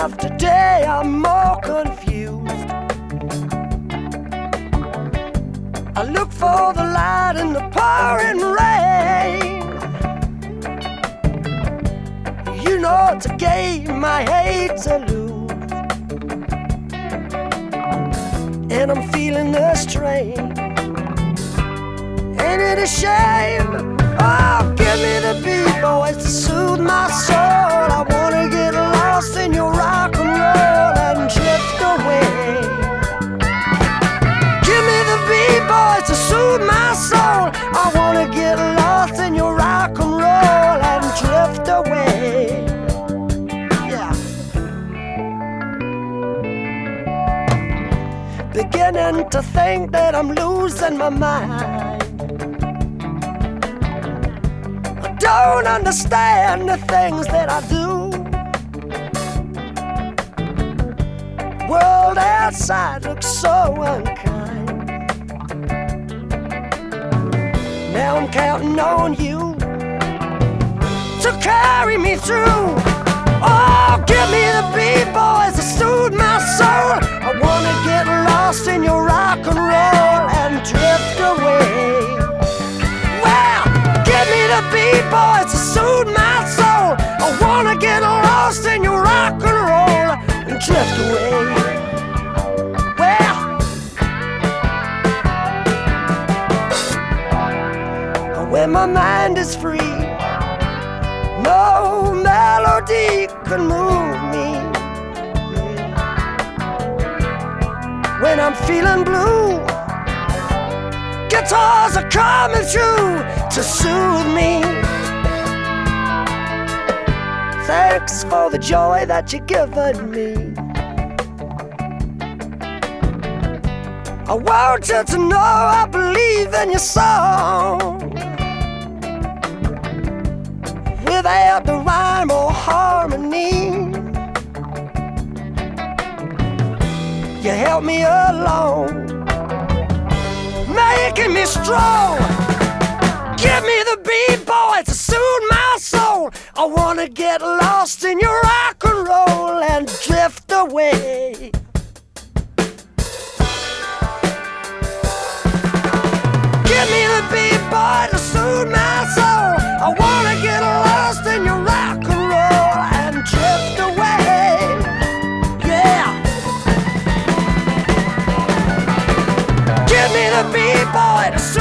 after day, I'm more confused. I look for the light in the pouring rain. You know it's a game I hate to lose. And I'm feeling the strain. Ain't it a shame? Oh, give me the beat, Beginning to think that I'm losing my mind. I don't understand the things that I do. World outside looks so unkind. Now I'm counting on you to carry me through. Oh, give me the beat, boys, boys, to soothe my soul. I wanna get lost in your rock and roll and drift away. Well, when my mind is free, no melody can move me. When I'm feeling blue, guitars are coming through to soothe me. Thanks for the joy that you've given me. I want you to know I believe in your song. Without the rhyme or harmony, you help me along, making me strong. Give me the beat, boy, wanna get lost in your rock and roll and drift away. Give me the beat, boy, to soothe my soul. I wanna get lost in your rock and roll and drift away. Yeah. Give me the beat, boy, to soothe